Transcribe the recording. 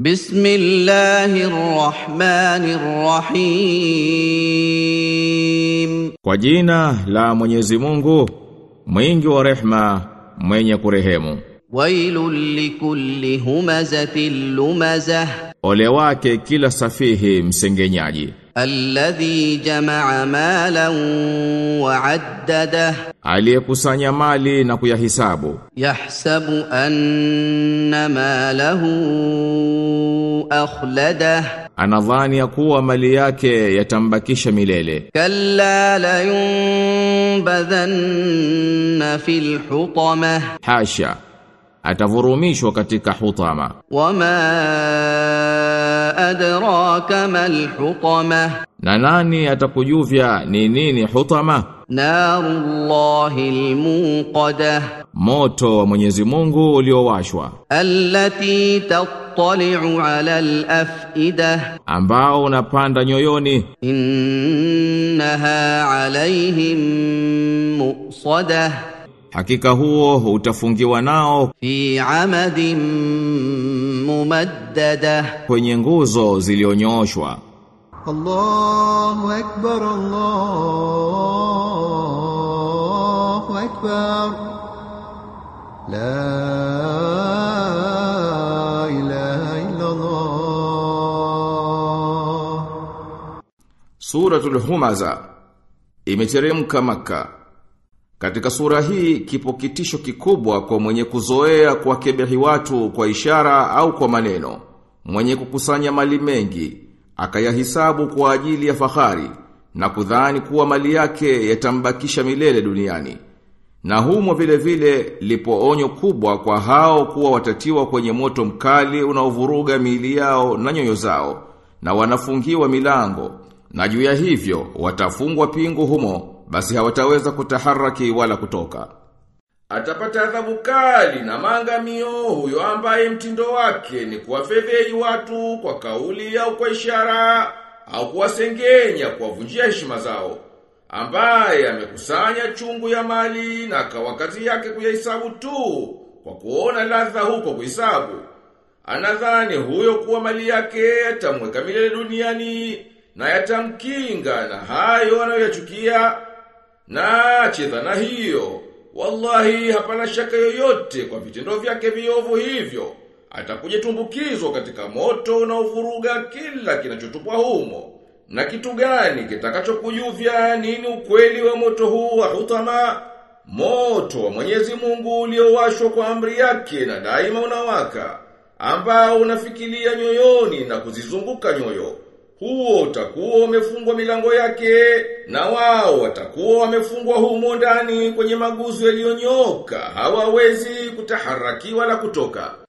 بسم الله الرحمن الرحيم Kwa jina la Mwenyezi Mungu, mwingi wa rehma, mwenye kurehemu. ويل لكل همزة لمزة Ole wake kila safihi msengenyaji, Alladhi jamaa malan wa addadah, aliyekusanya mali na kuyahisabu. Yahsabu anna malahu akhladah, anadhani ya kuwa mali yake yatambakisha milele. Kalla la yunbadhanna fil hutama, hasha, atavurumishwa katika hutama. Wama adraka mal hutama na nani atakujuvya ni nini hutama? Narullahi muqada moto wa Mwenyezi Mungu uliowashwa. Allati tattali'u 'ala alafida. Ambao unapanda nyoyoni. Innaha 'alayhim muqsadah hakika huo utafungiwa nao fi amadin mumaddada, kwenye nguzo zilionyoshwa. Allahu akbar, Allahu akbar, la. Suratul Humaza imeteremka Makkah katika sura hii kipo kitisho kikubwa kwa mwenye kuzoea kuwakebehi watu kwa ishara au kwa maneno, mwenye kukusanya mali mengi, akayahisabu kwa ajili ya fahari na kudhani kuwa mali yake yatambakisha milele duniani. Na humo vile vile lipo onyo kubwa kwa hao kuwa watatiwa kwenye moto mkali unaovuruga miili yao na nyoyo zao na wanafungiwa milango na juu ya hivyo watafungwa pingu humo basi hawataweza kutaharaki wala kutoka. Atapata adhabu kali na maangamio huyo ambaye mtindo wake ni kuwafedheli watu kwa kauli au kwa ishara au kuwasengenya kuwavunjia heshima zao ambaye amekusanya chungu ya mali na akawa kazi yake kuyahesabu tu kwa kuona ladha huko kuhisabu anadhani huyo kuwa mali yake yatamweka milele duniani na yatamkinga na hayo anayoyachukia na chedha na hiyo. Wallahi hapana shaka yoyote kwa vitendo vyake viovu hivyo. Atakuja tumbukizwa katika moto na unaovuruga kila kinachotupwa humo. Na kitu gani kitakachokujuvya nini ukweli wa moto huu wa hutama moto wa Mwenyezi Mungu uliowashwa kwa amri yake na daima unawaka ambao unafikilia nyoyoni na kuzizunguka nyoyo huo utakuwa umefungwa milango yake na wao watakuwa wamefungwa humo ndani kwenye maguzu yaliyonyoka. Hawawezi kutaharakiwa wala kutoka